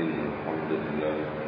إن الحمد لله.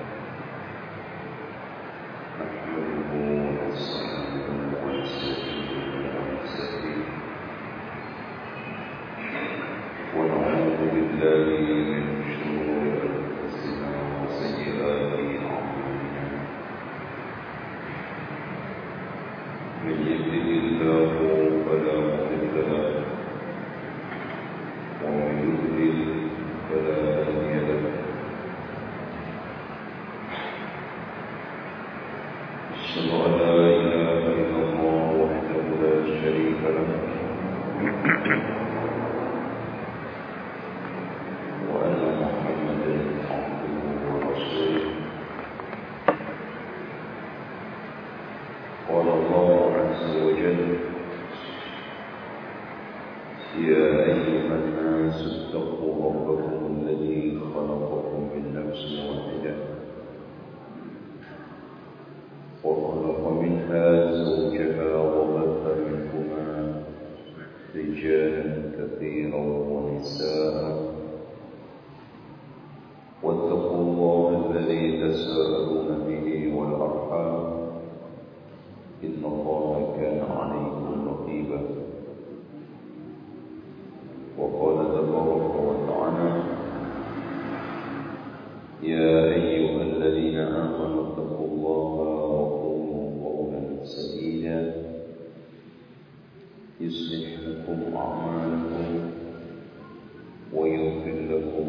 إن الله كان عليكم رقيبا. وقال تبارك وتعالى يا أيها الذين آمنوا اتقوا الله وقولوا قولا سديدا. يصلح لكم أعمالكم ويغفر لكم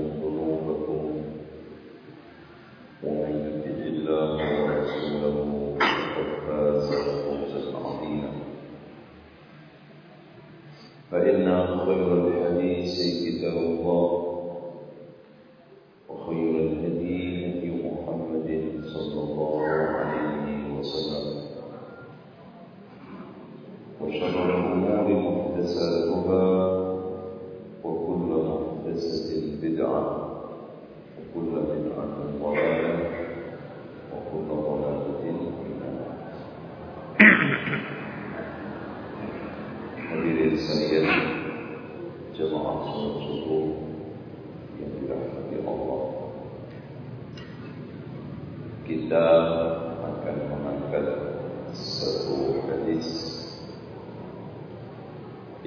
فإن خير الحديث كتاب الله.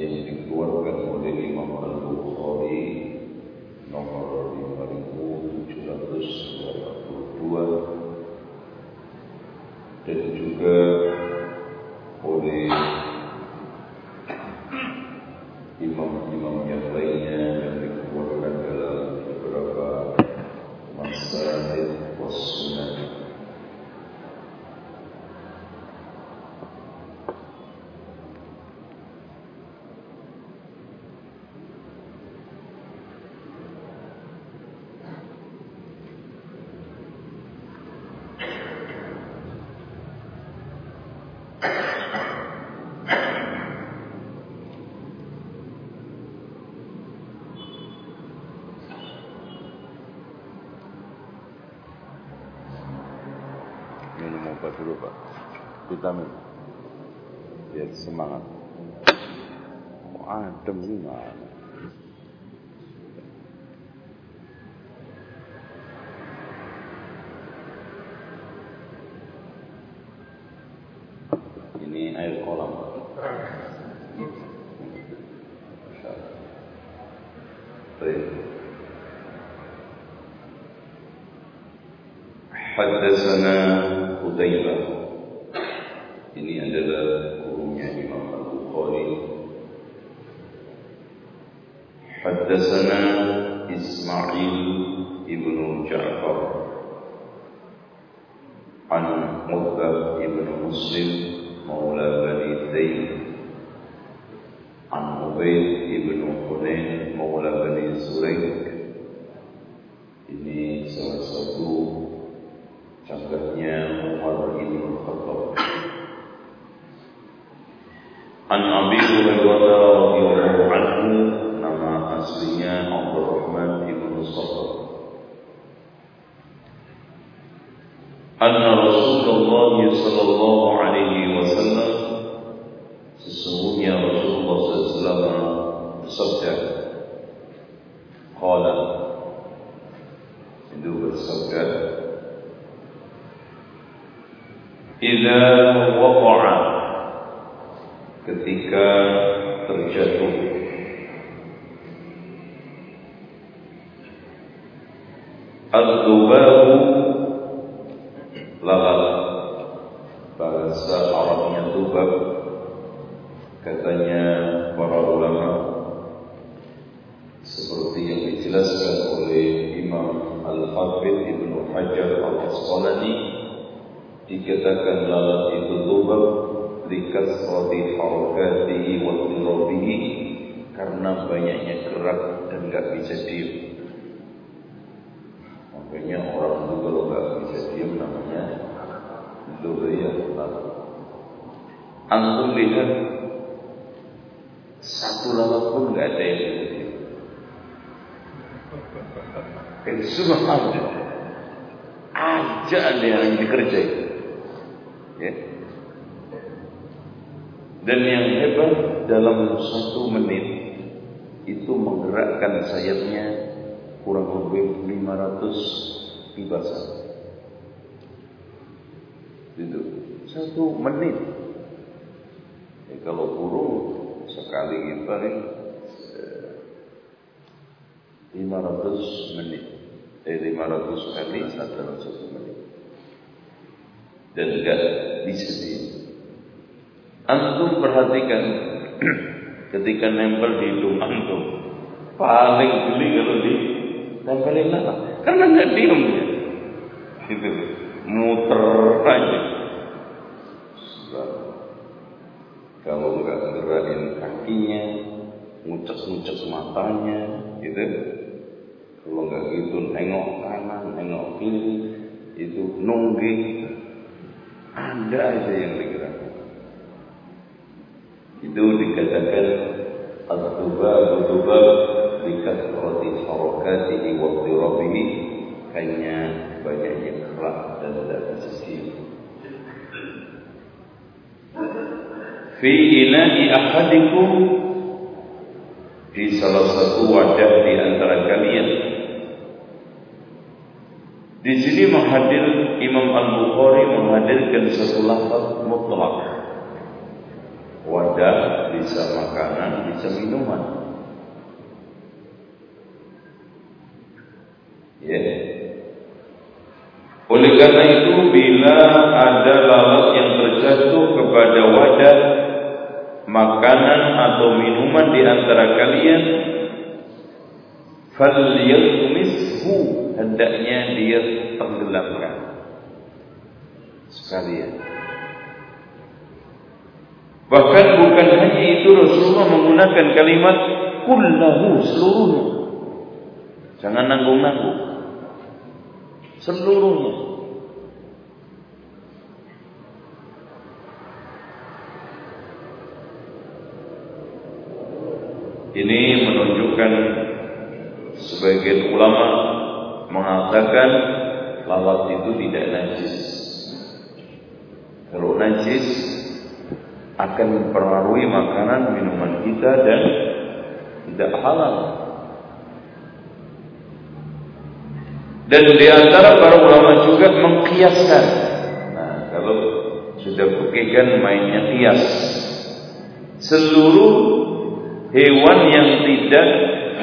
yang dikeluarkan oleh Imam Al-Bukhari nomor 5782 dan juga طيب. حدثنا قتيبة إني adalah gurunya Imam Al-Bukhari حدثنا إسماعيل ابن جعفر عن عقبة ابن مسلم مولى بني ذئب Al-Habib radhiyallahu anhu nama aslinya Abdul Rahman bin Mustafa. Anna Rasulullah sallallahu alaihi ketika terjatuh. Al-Dubahu lalat. Bahasa Arabnya dubab. Katanya para ulama. Seperti yang dijelaskan oleh Imam Al-Hafidh Ibnu Hajar Al-Asqalani dikatakan lalat itu dubab likasrati harakatihi wa tirabihi karena banyaknya gerak dan gak bisa diam Makanya orang itu kalau nggak bisa diam namanya Luria Antum lihat Satu lalat pun nggak ada yang diam Itu ada Aja ada yang dikerjain. Ya. Dan yang hebat dalam satu menit itu menggerakkan sayapnya kurang lebih 500 kibasan. Itu satu menit. Ya, kalau burung sekali ini eh, 500 menit. Eh 500 kali satu menit. Dan enggak bisa Antum perhatikan ketika nempel di hidung antum paling geli kalau di tempelin apa? Karena nggak diem dia. Gitu. Muter aja. Kalau nggak gerakin kakinya, ngucek-ngucek matanya, gitu. Kalau nggak gitu nengok kanan, nengok kiri, itu nungging. Ada aja yang. Itu dikatakan Al-Tubab, roti harakatihi wa dirabihi hanya banyaknya gerak dan tidak sisi fi ina'i ahadikum. Di salah satu wadah di antara kalian. Di sini menghadir Imam Al-Bukhari menghadirkan satu lafaz mutlak bisa makanan bisa minuman Ya. Oleh karena itu bila ada lalat yang terjatuh kepada wadah makanan atau minuman di antara kalian falyalmishu hendaknya dia tenggelamkan sekalian bahkan bukan hanya itu Rasulullah menggunakan kalimat kullahu seluruhnya jangan nanggung-nanggung seluruhnya. Ini menunjukkan sebagian ulama mengatakan lalat itu tidak najis. Kalau najis akan mempengaruhi makanan minuman kita dan tidak halal. Dan di antara para ulama juga mengkiaskan. Nah, kalau sudah bukikan mainnya kias. Seluruh hewan yang tidak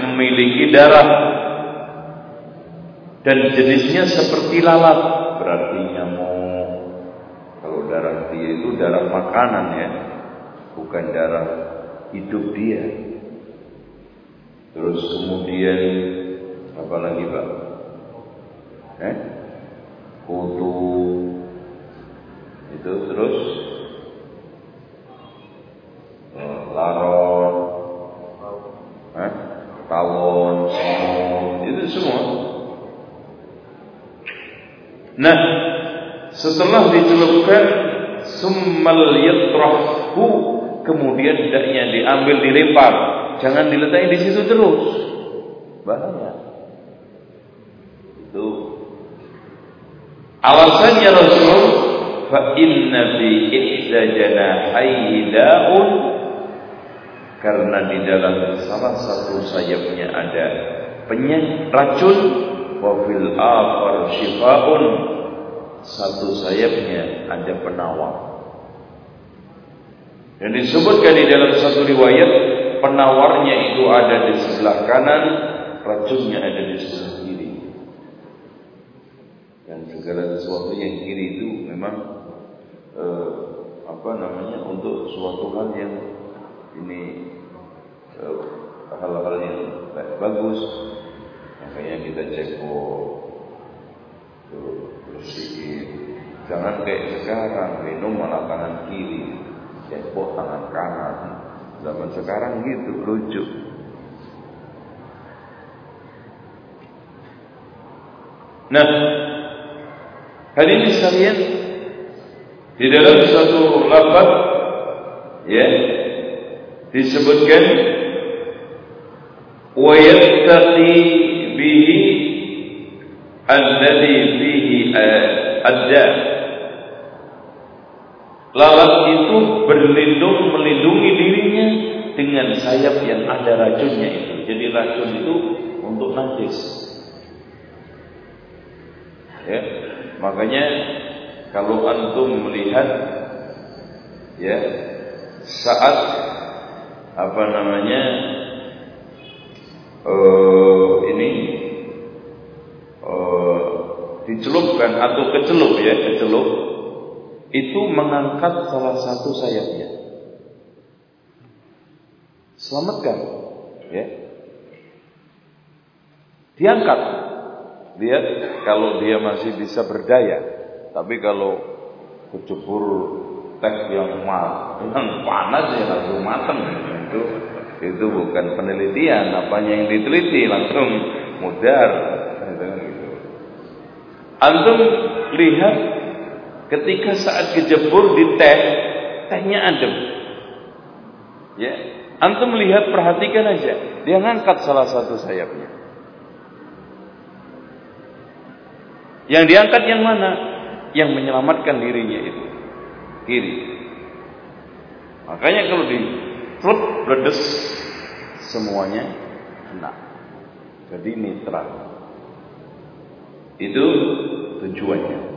memiliki darah dan jenisnya seperti lalat berarti nyamuk itu darah makanan ya bukan darah hidup dia. Terus kemudian apa lagi pak? Eh? kutu. Itu terus? Eh, laron eh? tawon semut itu semua. Nah setelah dicelupkan summal yatrahu kemudian hendaknya diambil dilempar. Jangan diletakkan di situ terus. Bahaya. Itu. Alasannya Rasul fa inna fi ihda janahaihi da'un. Karena di dalam salah satu sayapnya ada penyakit racun wa fil akhar shifaun. Satu sayapnya ada penawar. Dan disebutkan di dalam satu riwayat penawarnya itu ada di sebelah kanan, racunnya ada di sebelah kiri. Dan segala sesuatu yang kiri itu memang eh, apa namanya untuk suatu hal yang ini eh, hal-hal yang bagus makanya kita cekok bersihin jangan kayak sekarang minum malah kanan kiri cekok tangan kanan. Zaman sekarang gitu lucu. Nah hari ini sekalian di dalam satu lafaz ya disebutkan wa yattaqi bihi alladhi fihi adda Lalat itu berlindung melindungi dirinya dengan sayap yang ada racunnya itu. Jadi racun itu untuk najis. Ya, makanya kalau antum melihat ya saat apa namanya uh, ini uh, dicelupkan atau kecelup ya kecelup itu mengangkat salah satu sayapnya. Selamatkan. Ya. Diangkat. Lihat kalau dia masih bisa berdaya tapi kalau kecebur teh yang mal, yang panas ya langsung matang itu itu bukan penelitian apanya yang diteliti langsung mudar. Gitu. antum lihat ketika saat kejebur di teh tehnya adem ya antum lihat perhatikan aja dia ngangkat salah satu sayapnya yang diangkat yang mana yang menyelamatkan dirinya itu kiri. Makanya kalau di truk ledes semuanya kena. Jadi mitra. Itu tujuannya.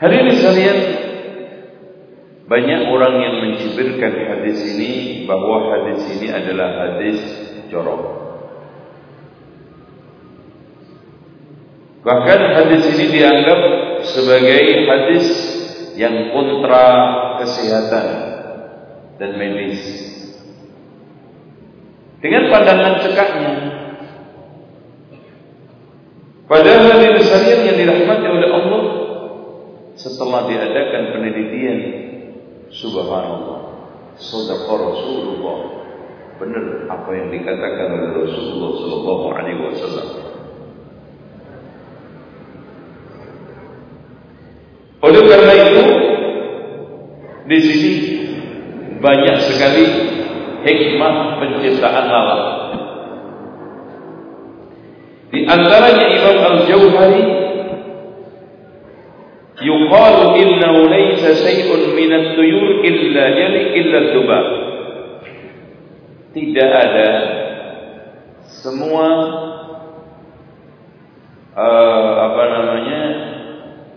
Hari ini sekalian banyak orang yang mencibirkan hadis ini bahwa hadis ini adalah hadis jorok. Bahkan hadis ini dianggap sebagai hadis yang kontra kesehatan dan medis. Dengan pandangan cekaknya. Padahal setelah diadakan penelitian subhanallah sadaqah Rasulullah benar apa yang dikatakan oleh Rasulullah sallallahu alaihi wasallam Oleh karena itu di sini banyak sekali hikmah penciptaan lalat. Di antaranya Imam Al-Jauhari yuqalu innahu laysa shay'un min at-tuyur illa yali illa dzubab. Tidak ada semua uh, apa namanya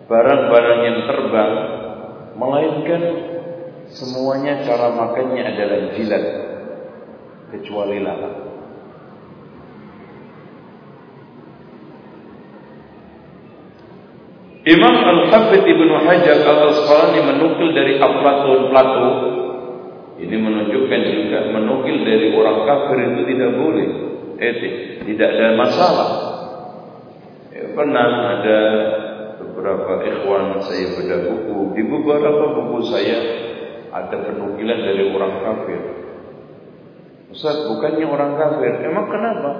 barang-barang yang terbang melainkan semuanya cara makannya adalah jilat kecuali lalat. Imam Al-Hafidh Ibnu Hajar Al-Asqalani menukil dari Aflatun Plato. Ini menunjukkan juga menukil dari orang kafir itu tidak boleh. Etik, tidak ada masalah. Ya, pernah ada beberapa ikhwan saya bedah buku. Di beberapa buku saya ada penukilan dari orang kafir. Ustaz bukannya orang kafir? Emang kenapa?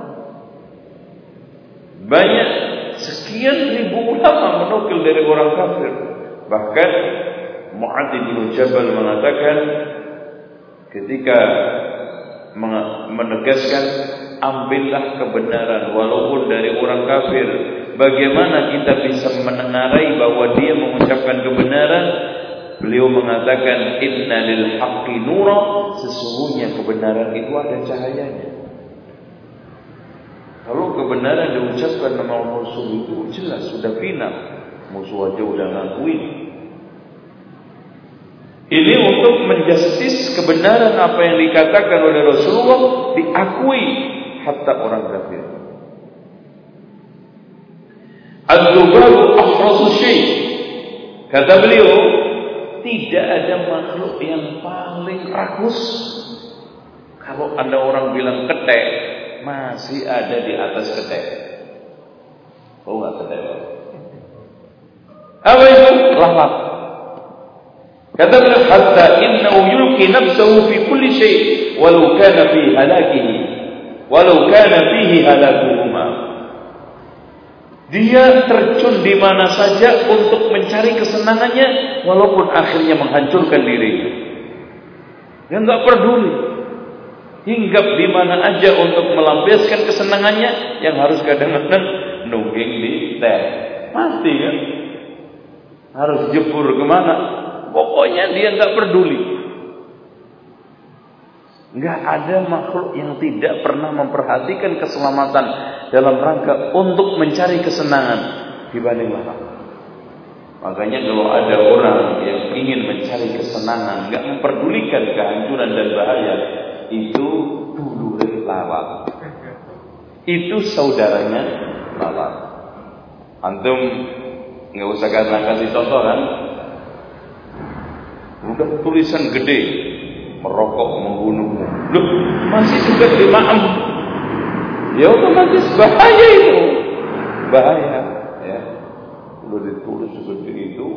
Banyak sekian ribu ulama menukil dari orang kafir. Bahkan Mu'ad bin Jabal mengatakan ketika menegaskan ambillah kebenaran walaupun dari orang kafir. Bagaimana kita bisa menenarai bahwa dia mengucapkan kebenaran? Beliau mengatakan inna lil haqqi nura. Sesungguhnya kebenaran itu ada cahayanya Kalau kebenaran diucapkan nama Rasul itu jelas sudah final. Musuh aja udah ngakuin. Ini untuk menjustis kebenaran apa yang dikatakan oleh Rasulullah diakui hatta orang kafir. Az-zubaru afrasu syai. Kata beliau, tidak ada makhluk yang paling rakus. Kalau ada orang bilang ketek, masih ada di atas ketek. Oh enggak ketek. Apa itu? Lalat. Kata beliau, hatta innahu yulqi nafsahu fi kulli syai walau kana fi halakihi walau kana fihi halakuhuma. Dia terjun di mana saja untuk mencari kesenangannya walaupun akhirnya menghancurkan dirinya. Dia nggak peduli. Hinggap di mana aja untuk melampiaskan kesenangannya yang harus kadang-kadang nungging di teh. Mati kan? Harus jebur ke mana? Pokoknya dia nggak peduli. Nggak ada makhluk yang tidak pernah memperhatikan keselamatan dalam rangka untuk mencari kesenangan dibanding lalat. Makanya kalau ada orang yang ingin mencari kesenangan, nggak memperdulikan kehancuran dan bahaya, itu dulu lalat. Itu saudaranya lalat. Antum nggak usah kasih contoh kan? Udah tulisan gede, merokok membunuhmu. Loh, masih juga dimaem ya otomatis bahaya itu bahaya ya kalau ditulis seperti itu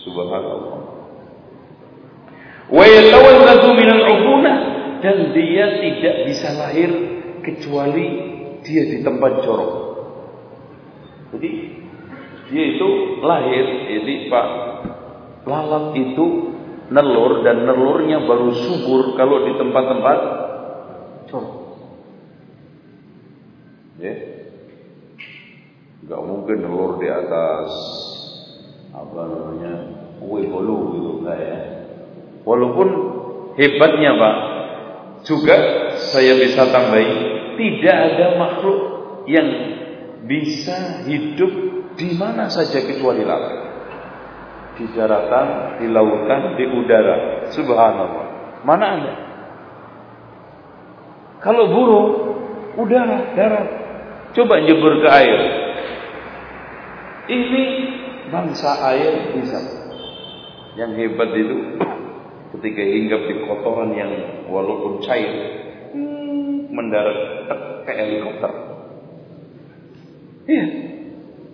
subhanallah wa yatawalladu min al-ubuna dan dia tidak bisa lahir kecuali dia di tempat jorok jadi dia itu lahir jadi Pak lalat itu nelur dan nelurnya baru subur kalau di tempat-tempat jorok Ya. Enggak mungkin telur di atas apa namanya kue bolu gitu enggak ya. Walaupun hebatnya Pak, juga saya bisa tambahi tidak ada makhluk yang bisa hidup di mana saja kecuali laut. Di daratan, di lautan, di udara. Subhanallah. Mana ada? Kalau burung, udara, darat. Coba jebur ke air. Ini bangsa air bisa. Yang hebat itu ketika hinggap di kotoran yang walaupun cair mendarat ke helikopter. Iya.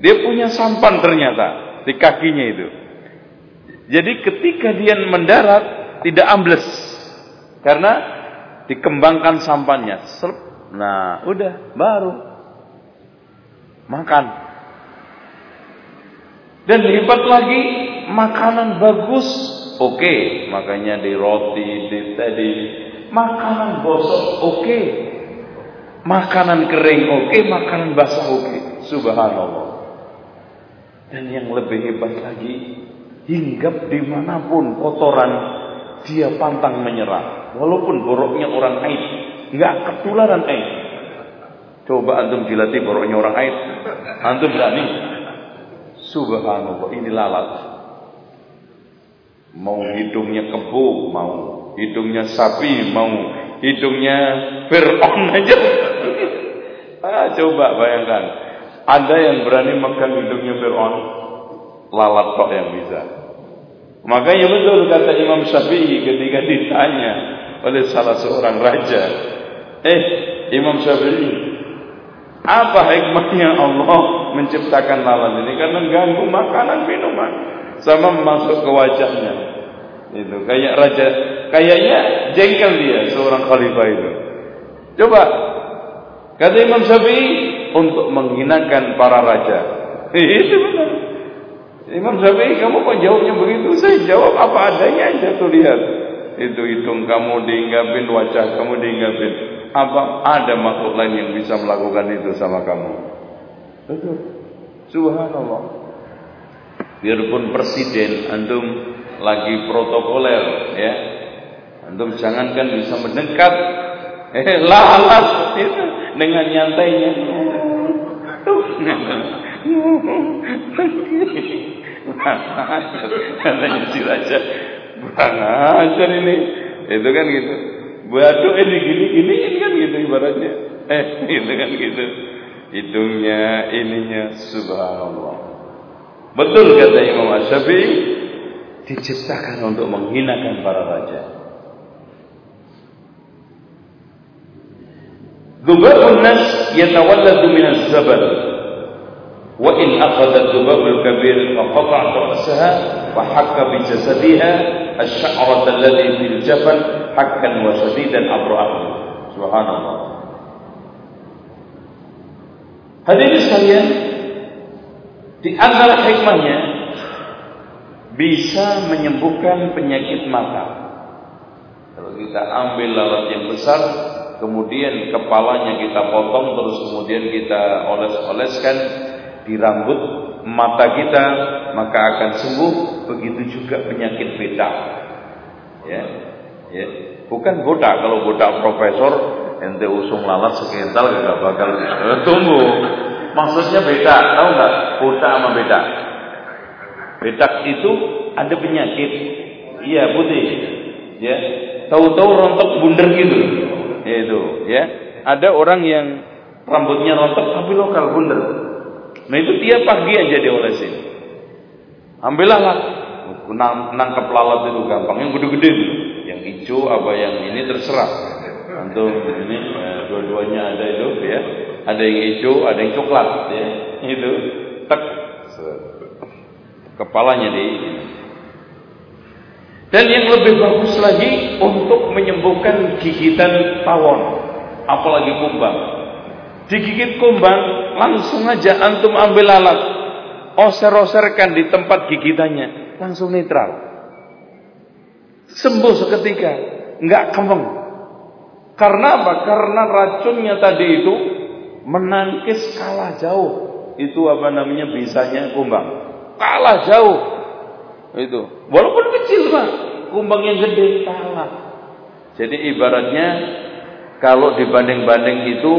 Dia punya sampan ternyata di kakinya itu. Jadi ketika dia mendarat tidak ambles karena dikembangkan sampannya. Nah, udah baru makan. Dan hebat lagi makanan bagus, oke, makanya di roti, di tadi makanan gosok, oke. Okay. Makanan kering oke, okay. makanan basah oke. Okay. Subhanallah. Dan yang lebih hebat lagi, hinggap di mana pun kotoran, dia pantang menyerah. Walaupun boroknya orang aib, nggak ketularan aib. Coba antum dilatih boroknya orang aib. Antum berani? Subhanallah, ini lalat. Mau hidungnya kebo, mau hidungnya sapi, mau hidungnya Fir'aun aja. ah, coba bayangkan. Ada yang berani makan hidungnya Fir'aun? Lalat kok yang bisa. Makanya betul kata Imam Syafi'i ketika ditanya oleh salah seorang raja. Eh, Imam Syafi'i, apa hikmahnya Allah menciptakan lalat ini? Karena ganggu makanan minuman sama masuk ke wajahnya. Itu kayak raja, kayaknya jengkel dia seorang khalifah itu. Coba kata Imam Syafi'i untuk menghinakan para raja. Itu benar. Imam Syafi'i kamu kok jawabnya begitu? Saya jawab apa adanya aja tuh lihat. Itu hidung kamu diinggapin, wajah kamu diinggapin. Apa ada makhluk lain yang bisa melakukan itu sama kamu? Betul. Subhanallah. Biarpun presiden antum lagi protokoler ya. Antum jangankan bisa mendekat eh lalat itu dengan nyantainya. Katanya si raja, kurang ajar ini. Itu kan gitu. Batuk ini gini gini ini kan gitu ibaratnya. Eh, itu kan gitu. Hidungnya, ininya, subhanallah. Betul kata Imam Asyafi'i, diciptakan untuk menghinakan para raja. Dhubabun nas yatawalladu min az-zabal. Wa in akhadha dhubab al-kabir fa qata'a ra'saha wa hakka bi jasadiha ash-sha'rat alladhi fil jabal hakkan wa shadidan abra'ahu. Subhanallah. Hadirin sekalian, di antara hikmahnya bisa menyembuhkan penyakit mata. Kalau kita ambil lalat yang besar, kemudian kepalanya kita potong, terus kemudian kita oles-oleskan di rambut mata kita, maka akan sembuh. Begitu juga penyakit beta. Ya, ya. Bukan botak. Kalau botak profesor, ente usung lalat sekental gak bakal eh, tumbuh. Maksudnya beda, tahu nggak? Botak sama beda. Bedak itu ada penyakit. Iya putih. Ya. Tahu-tahu rontok bunder gitu. Itu, ya. Ada orang yang rambutnya rontok tapi lokal bunder. Nah itu tiap pagi aja diolesin. Ambillah lah. Nangkep lalat itu gampang. Yang gede-gede Yang hijau apa yang ini terserah. Antum ini eh, dua-duanya ada itu ya. Ada yang hijau, ada yang coklat ya. Itu tek kepalanya di dan yang lebih bagus lagi untuk menyembuhkan gigitan tawon apalagi kumbang. Digigit kumbang langsung aja antum ambil alat. Oser-oserkan di tempat gigitannya langsung netral. Sembuh seketika nggak kembang. Karena apa? karena racunnya tadi itu menangkis kalah jauh itu apa namanya bisanya kumbang kalah jauh. Itu. Walaupun kecil, Pak. Kumbang yang gede kalah. Jadi ibaratnya kalau dibanding-banding itu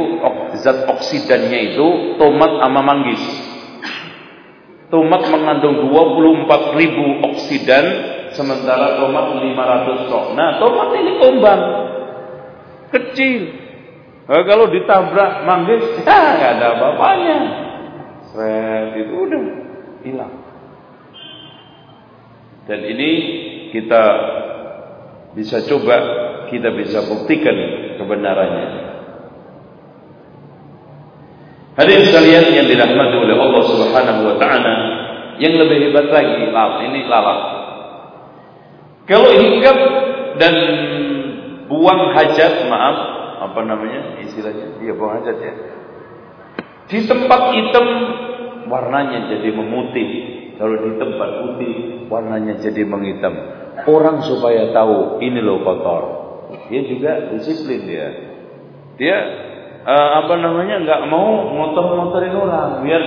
zat oksidannya itu tomat sama manggis. Tomat mengandung 24 ribu oksidan sementara tomat 500 sok. Nah, tomat ini kumbang. Kecil. Nah, kalau ditabrak manggis, ya nggak ada apa-apanya. Seret itu udah hilang. Dan ini kita bisa coba, kita bisa buktikan kebenarannya. Hadirin sekalian yang dirahmati oleh Allah Subhanahu wa taala, yang lebih hebat lagi, lalat ini lalat. Kalau hingga dan buang hajat, maaf, apa namanya istilahnya? Iya, buang hajat ya. Di tempat hitam warnanya jadi memutih, kalau di tempat putih warnanya jadi menghitam. Orang supaya tahu ini loh kotor. Dia juga disiplin dia. Dia uh, apa namanya nggak mau motor-motorin orang biar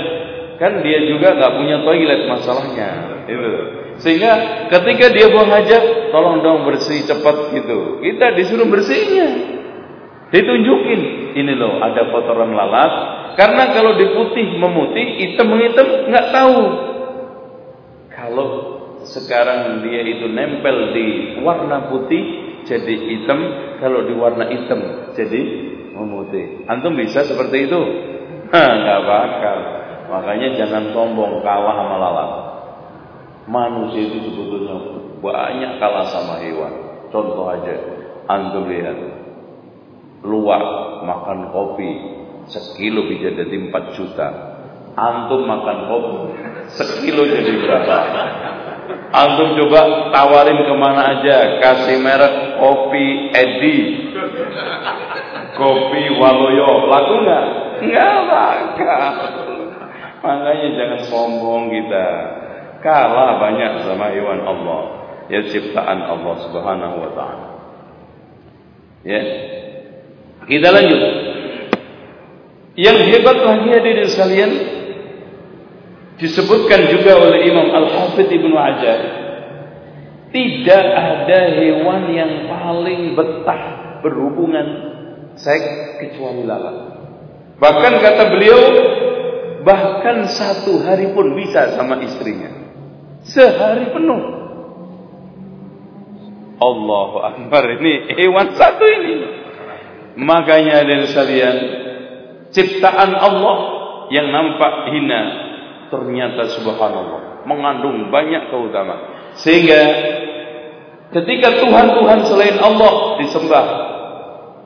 kan dia juga nggak punya toilet masalahnya itu sehingga ketika dia buang hajat tolong dong bersih cepat gitu kita disuruh bersihnya ditunjukin ini loh ada kotoran lalat karena kalau diputih memutih hitam menghitam nggak tahu kalau sekarang dia itu nempel di warna putih jadi hitam, kalau di warna hitam jadi memutih. Antum bisa seperti itu? Nggak bakal. Makanya jangan sombong kalah sama lalat. Manusia itu sebetulnya banyak kalah sama hewan. Contoh aja, antum lihat luar makan kopi sekilo bisa jadi 4 juta. Antum makan kopi sekilo jadi berapa? Antum coba tawarin ke mana aja, kasih merek kopi Edi, kopi Waloyo, laku nggak? Nggak bakal. Makanya jangan sombong kita. Kalah banyak sama hewan Allah. Ya ciptaan Allah Subhanahu wa taala. Ya. Kita lanjut. Yang hebat lagi hadirin sekalian, Disebutkan juga oleh Imam Al-Hafidh Ibnu Hajar, tidak ada hewan yang paling betah berhubungan seks kecuali lalat. Bahkan kata beliau, bahkan satu hari pun bisa sama istrinya. Sehari penuh. Allahu Akbar ini hewan satu ini. Makanya dari sekalian ciptaan Allah yang nampak hina ternyata subhanallah mengandung banyak keutamaan. Sehingga ketika Tuhan-Tuhan selain Allah disembah,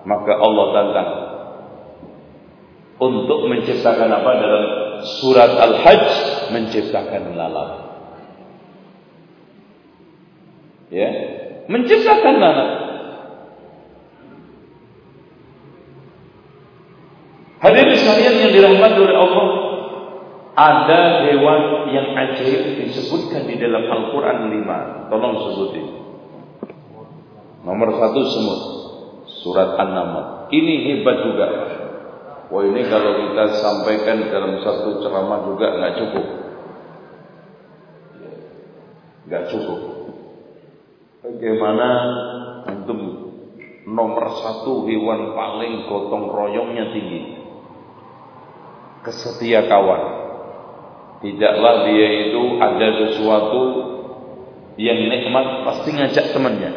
maka Allah tantang untuk menciptakan apa dalam surat Al-Hajj menciptakan lalat. Ya, menciptakan lalat. Hadirin sekalian yang dirahmati oleh Allah, ada hewan yang ajaib disebutkan di dalam Al-Quran lima. Tolong sebutin. Nomor satu semut. Surat An-Naml. Ini hebat juga. Wah ini kalau kita sampaikan dalam satu ceramah juga nggak cukup. Nggak cukup. Bagaimana untuk nomor satu hewan paling gotong royongnya tinggi? Kesetia kawan. Tidaklah dia itu ada sesuatu yang nikmat pasti ngajak temannya.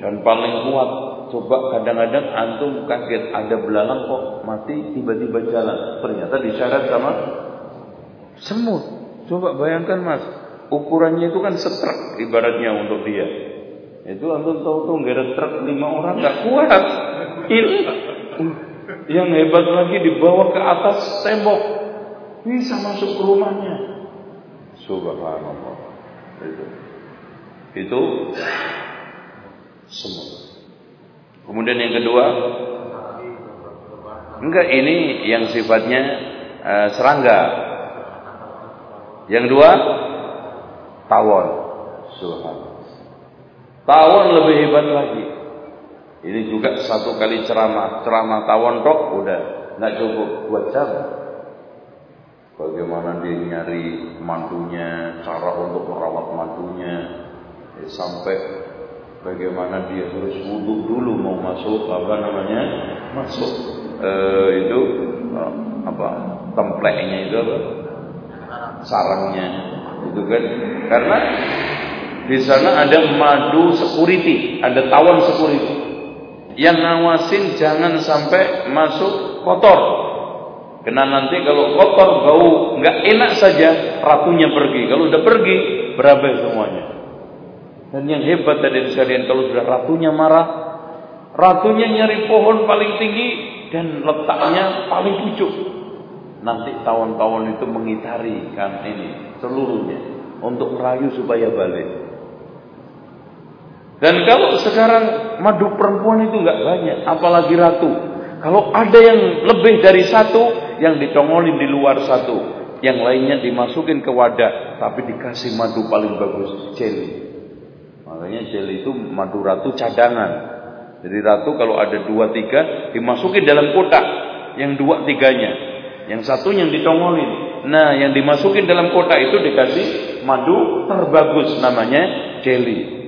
Dan paling kuat, coba kadang-kadang antum kaget ada belalang kok mati tiba-tiba jalan. Ternyata disyarat sama semut. Coba bayangkan mas, ukurannya itu kan setrek ibaratnya untuk dia. Itu antum tahu tuh ada truk lima orang nggak kuat. Ini yang hebat lagi dibawa ke atas tembok. Bisa masuk ke rumahnya. Subhanallah. Itu. Itu semua. Kemudian yang kedua, enggak ini yang sifatnya uh, serangga. Yang dua, tawon. Subhanallah. Tawon lebih hebat lagi. Ini juga satu kali ceramah, ceramah tawon tok udah. Nggak cukup. Buat jam. Bagaimana dia nyari mantunya, cara untuk merawat mantunya, ya, sampai bagaimana dia harus wudhu dulu mau masuk apa namanya? Masuk. Eh, itu eh, apa? Templeknya itu apa? Sarangnya. Itu kan. Karena di sana ada madu security, ada tawon security yang ngawasin jangan sampai masuk kotor. Karena nanti kalau kotor bau nggak enak saja ratunya pergi. Kalau udah pergi berabai semuanya. Dan yang hebat tadi sekalian kalau sudah ratunya marah, ratunya nyari pohon paling tinggi dan letaknya paling pucuk. Nanti tawon-tawon itu mengitari kan ini seluruhnya untuk merayu supaya balik. Dan kalau sekarang madu perempuan itu nggak banyak, apalagi ratu. Kalau ada yang lebih dari satu, yang ditongolin di luar satu, yang lainnya dimasukin ke wadah, tapi dikasih madu paling bagus, jelly. Makanya jelly itu madu ratu cadangan. Jadi ratu kalau ada dua tiga, dimasukin dalam kotak, yang dua tiganya, yang satu yang ditongolin. Nah, yang dimasukin dalam kotak itu dikasih madu terbagus, namanya jelly.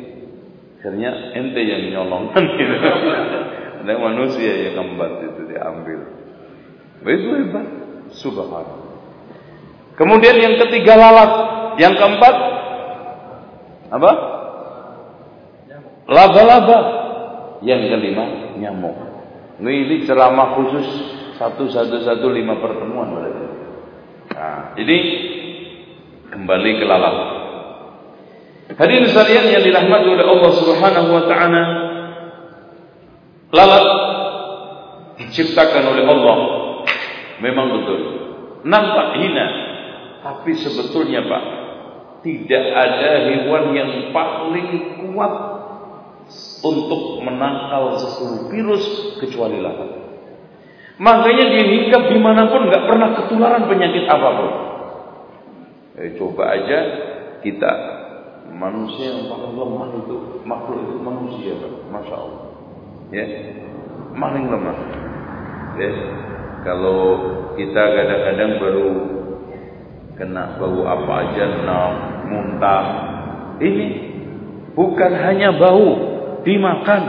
Akhirnya ente yang nyolong kan gitu. Ada manusia yang kembat itu diambil. Itu hebat. Subhanallah. Kemudian yang ketiga lalat. Yang keempat apa? Laba-laba. Yang kelima nyamuk. Ini ceramah khusus satu satu satu lima pertemuan berarti. Nah, jadi kembali ke lalat. Hadirin sekalian yang dirahmati oleh Allah Subhanahu wa taala, lalat diciptakan oleh Allah memang betul. Nampak hina, tapi sebetulnya Pak, tidak ada hewan yang paling kuat untuk menangkal sepuluh virus kecuali lalat. Makanya dia hinggap di mana pun nggak pernah ketularan penyakit apa pun. Eh, coba aja kita manusia yang paling lemah itu makhluk itu manusia masya Allah. Ya. Paling lemah. Ya. Kalau kita kadang-kadang baru kena bau apa aja nah muntah ini bukan hanya bau dimakan.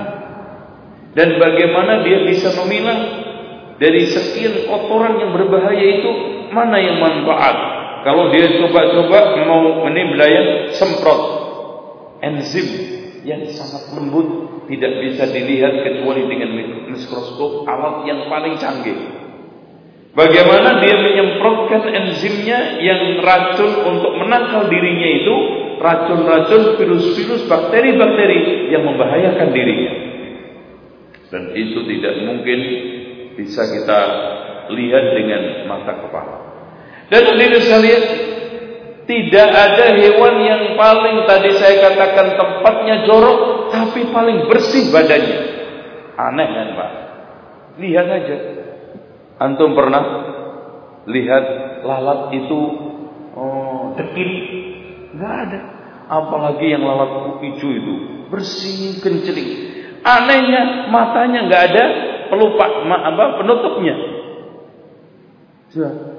Dan bagaimana dia bisa memilah dari sekian kotoran yang berbahaya itu mana yang manfaat? Kalau dia coba-coba mau menimba semprot enzim yang sangat lembut tidak bisa dilihat kecuali dengan mikroskop alat yang paling canggih. Bagaimana dia menyemprotkan enzimnya yang racun untuk menangkal dirinya itu racun-racun, virus-virus, bakteri-bakteri yang membahayakan dirinya. Dan itu tidak mungkin bisa kita lihat dengan mata kepala. Dan hadirin sekalian, tidak ada hewan yang paling tadi saya katakan tempatnya jorok tapi paling bersih badannya. Aneh kan Pak? Lihat aja. Antum pernah lihat lalat itu oh, dekil? Enggak ada. Apalagi yang lalat hijau itu bersih kencing. Anehnya matanya enggak ada pelupa apa penutupnya.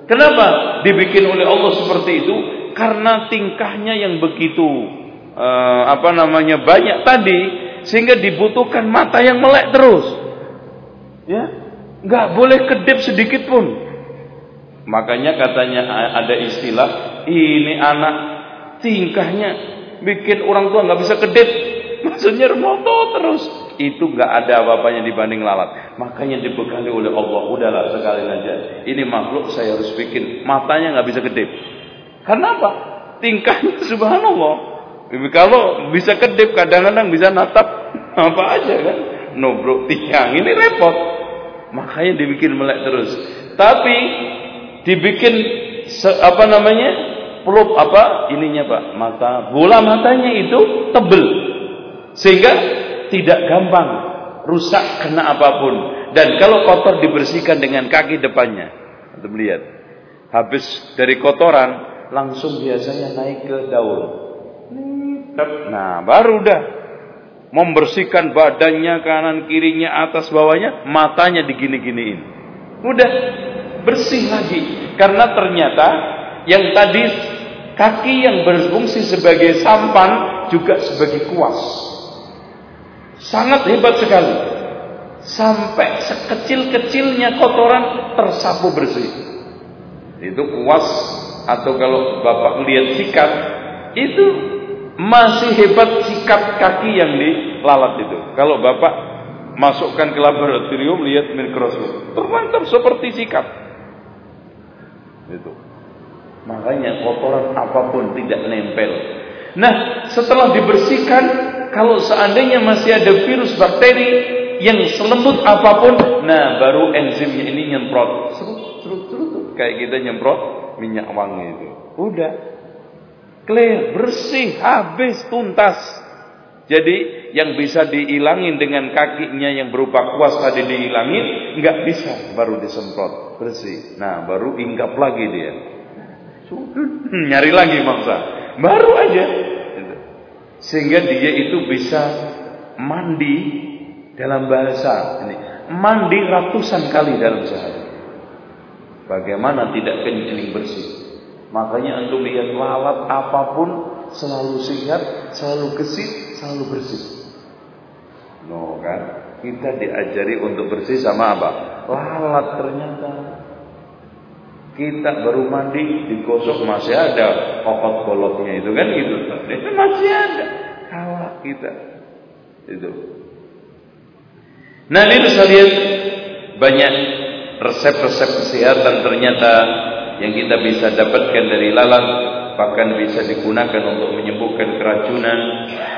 Kenapa dibikin oleh Allah seperti itu? Karena tingkahnya yang begitu uh, apa namanya banyak tadi sehingga dibutuhkan mata yang melek terus. Ya, nggak boleh kedip sedikit pun. Makanya katanya ada istilah ini anak tingkahnya bikin orang tua nggak bisa kedip. Maksudnya remoto terus. Itu nggak ada apa-apanya dibanding lalat. Makanya dibekali oleh Allah. Udahlah sekali aja. Ini makhluk saya harus bikin matanya nggak bisa kedip. Karena apa? Tingkahnya subhanallah. Kalau bisa kedip kadang-kadang bisa natap apa aja kan. Nobrok tiang ini repot. Makanya dibikin melek terus. Tapi dibikin apa namanya? Pelup apa ininya Pak? Mata bola matanya itu tebel. Sehingga tidak gampang rusak kena apa pun. Dan kalau kotor dibersihkan dengan kaki depannya. Untuk melihat. Habis dari kotoran langsung biasanya naik ke daun. Nah, baru dah membersihkan badannya kanan kirinya atas bawahnya, matanya digini-giniin. Udah bersih lagi karena ternyata yang tadi kaki yang berfungsi sebagai sampan juga sebagai kuas. Sangat hebat sekali. Sampai sekecil-kecilnya kotoran tersapu bersih. Itu kuas atau kalau Bapak melihat sikat itu masih hebat sikat kaki yang dilalat itu. Kalau Bapak masukkan ke laboratorium lihat mikroskop, termantap seperti sikat. Itu. Makanya kotoran apa pun tidak nempel. Nah, setelah dibersihkan, kalau seandainya masih ada virus bakteri yang selembut apa pun, nah baru enzimnya ini nyemprot. Serut, serut, serut, kayak kita nyemprot minyak wangi itu. Udah. Clear, bersih, habis, tuntas. Jadi yang bisa dihilangin dengan kakinya yang berupa kuas tadi dihilangin, nggak bisa, baru disemprot, bersih. Nah, baru inggap lagi dia. Nyari lagi maksa. Baru aja. Sehingga dia itu bisa mandi dalam bahasa ini. Mandi ratusan kali dalam sehari. Bagaimana tidak kencing bersih? Makanya antum lihat lalat apa pun selalu sehat, selalu gesit, selalu bersih. No kan? Kita diajari untuk bersih sama apa? Lalat ternyata. Kita baru mandi digosok masih ada kokot boloknya itu kan gitu. Itu masih ada. Kalah kita. Itu. Nah ini lihat banyak resep-resep kesehatan ternyata yang kita bisa dapatkan dari lalat bahkan bisa digunakan untuk menyembuhkan keracunan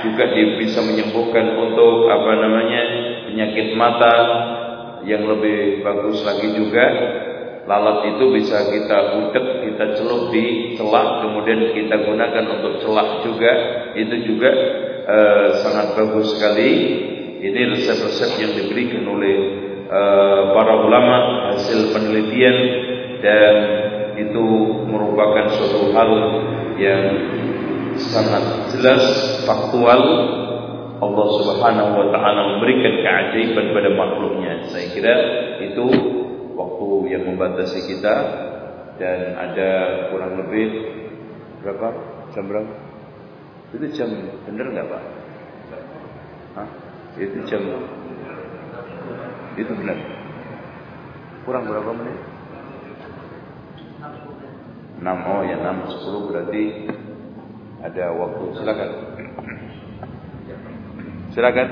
juga bisa menyembuhkan untuk apa namanya penyakit mata yang lebih bagus lagi juga. Lalat itu bisa kita utek kita celup di celak kemudian kita gunakan untuk celak juga. Itu juga eh, sangat bagus sekali. Ini resep-resep yang diberikan oleh Eh, para ulama hasil penelitian dan itu merupakan suatu hal yang sangat jelas faktual Allah Subhanahu wa taala memberikan keajaiban pada makhluknya. Saya kira itu waktu yang membatasi kita dan ada kurang lebih berapa? Jam berapa? Itu jam benar nggak Pak? Hah? Itu jam itu benar. Kurang berapa menit? 6 oh ya 6 10 berarti ada waktu. Silakan. Silakan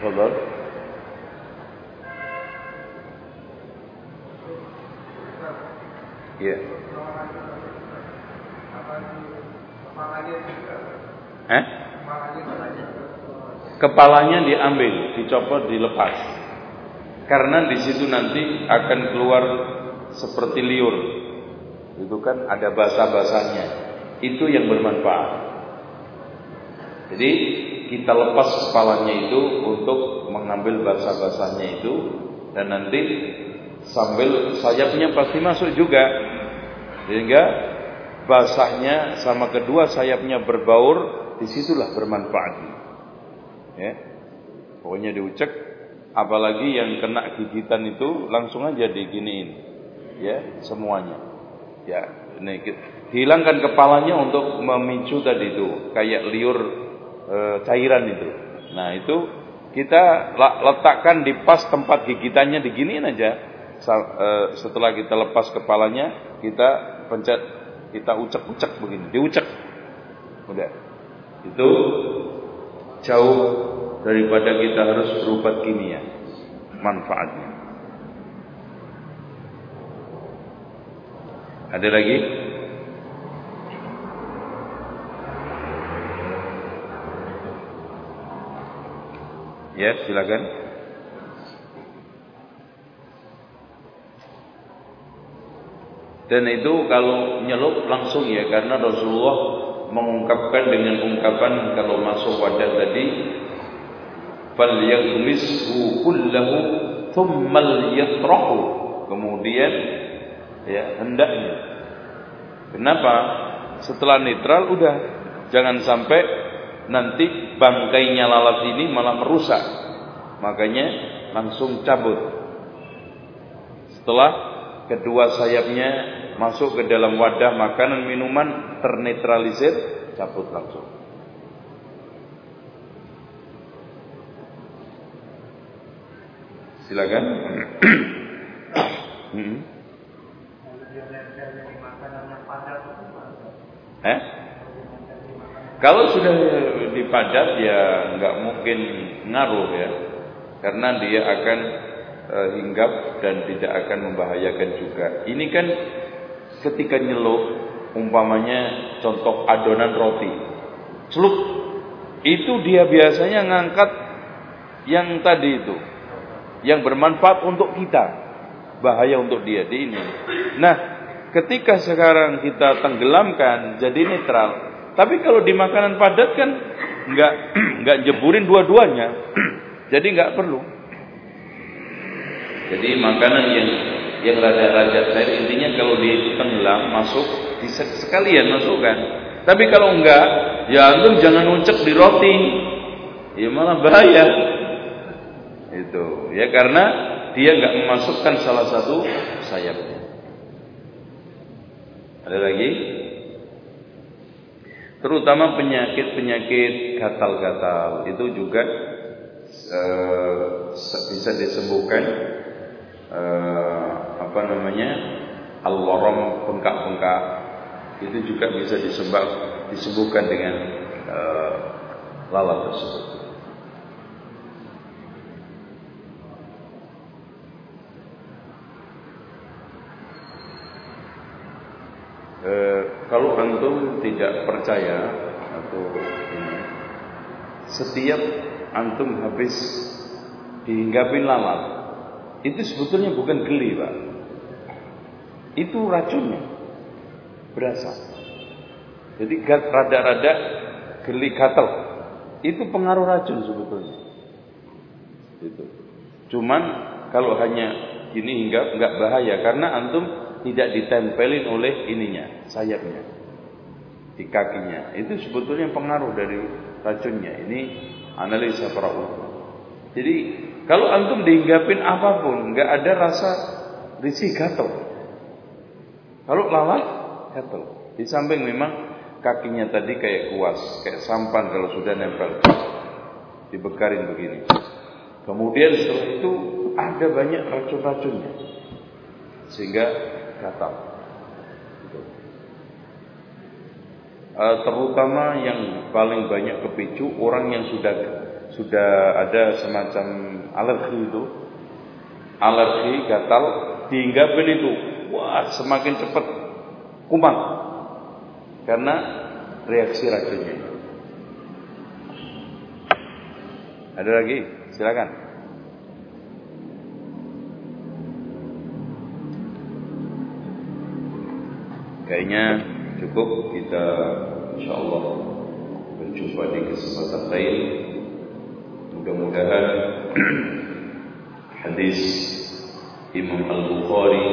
Tafadhal. Iya. Eh? Kepalanya diambil, dicopot, dilepas. Karena di situ nanti akan keluar seperti liur. Itu kan ada basa-basanya. Itu yang bermanfaat. Jadi kita lepas kepalanya itu untuk mengambil basah-basahnya itu. Dan nanti sambil sayapnya pasti masuk juga. Sehingga basahnya sama kedua sayapnya berbaur di situlah bermanfaat. Ya. Pokoknya diucek apalagi yang kena gigitan itu langsung aja diginiin. Ya semuanya. Ya ini hilangkan kepalanya untuk memicu tadi itu kayak liur e, cairan itu. Nah itu kita letakkan di pas tempat gigitannya diginiin aja. E, setelah kita lepas kepalanya, kita pencet, kita ucek-ucek begini, diucek. Udah. Itu jauh daripada kita harus berobat kimia manfaatnya. Ada lagi? Ya, silakan. Dan itu kalau nyelup langsung ya karena Rasulullah mengungkapkan dengan ungkapan kalau masuk wadah tadi fal yaghmishu kullahu thumma yatrahu. Kemudian ya hendaknya. Kenapa? Setelah netral udah jangan sampai nanti bangkainya lalat ini malah merusak. Makanya langsung cabut. Setelah kedua sayapnya masuk ke dalam wadah makanan minuman ternetralisir, cabut langsung. Silakan. hmm. Eh? Kalau sudah dipadat ya nggak mungkin ngaruh ya, karena dia akan e, hinggap dan tidak akan membahayakan juga. Ini kan ketika nyelup, umpamanya contoh adonan roti, celup, itu dia biasanya ngangkat yang tadi itu, yang bermanfaat untuk kita, bahaya untuk dia di ini. Nah, ketika sekarang kita tenggelamkan jadi netral, tapi kalau di makanan padat kan nggak nggak jeburin dua-duanya, jadi nggak perlu. Jadi makanan yang yang rada-rada cair intinya kalau di tenggelam masuk sekalian masukkan. Tapi kalau enggak, ya antum jangan ucek di roti. Ya malah bahaya. Itu ya karena dia nggak memasukkan salah satu sayapnya. Ada lagi? Terutama penyakit-penyakit gatal-gatal itu juga uh, bisa disembuhkan uh, apa namanya al-waram bengkak-bengkak itu juga bisa disebab disembuhkan dengan uh, lalat tersebut. E, kalau antum tidak percaya atau ini, setiap antum habis dihinggapin lalat, itu sebetulnya bukan geli, Pak. Itu racunnya. Berasa. Jadi rada-rada geli gatal. Itu pengaruh racun sebetulnya. Itu. Cuman kalau hanya ini hingga nggak bahaya karena antum tidak ditempelin oleh ininya, sayapnya di kakinya. Itu sebetulnya pengaruh dari racunnya. Ini analisa para ulama. Jadi kalau antum dihinggapin apa pun, nggak ada rasa risih gatal. Kalau lalat gatal. Di samping memang kakinya tadi kayak kuas, kayak sampan kalau sudah nempel. Dibekarin begini. Kemudian setelah itu ada banyak racun-racunnya. Sehingga gatal. Uh, terutama yang paling banyak kepicu orang yang sudah sudah ada semacam alergi itu alergi gatal dihinggapin itu wah semakin cepat kumat karena reaksi racunnya. Ada lagi? Silakan. Kayaknya cukup kita insya Allah berjumpa di kesempatan lain. Mudah-mudahan hadis Imam Al Bukhari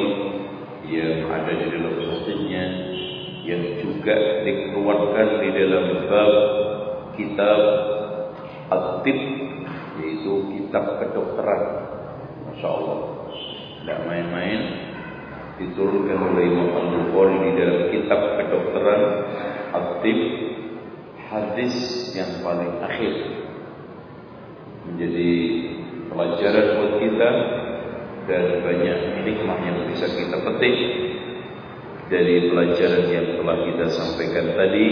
yang ada di dalam sahihnya yang juga dikeluarkan di dalam bab kitab At-Tib yaitu kitab kedokteran. Masya Allah. Tidak main-main diturunkan oleh Imam Al-Bukhari di dalam kitab kedokteran At-Tib hadis yang paling akhir. Menjadi pelajaran buat kita dan banyak hikmah yang bisa kita petik dari pelajaran yang telah kita sampaikan tadi.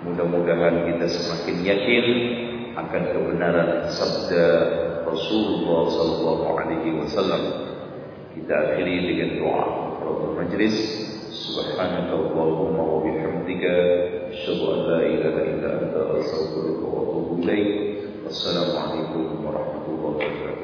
Mudah-mudahan kita semakin yakin akan kebenaran sabda Rasulullah sallallahu alaihi wasallam kita akhiri dengan doa Rabbul Majlis Subhanaka Allahumma wa bihamdika Asyadu an la ilaha illa anta astaghfiruka wa atubu ilaik Wassalamualaikum warahmatullahi wabarakatuh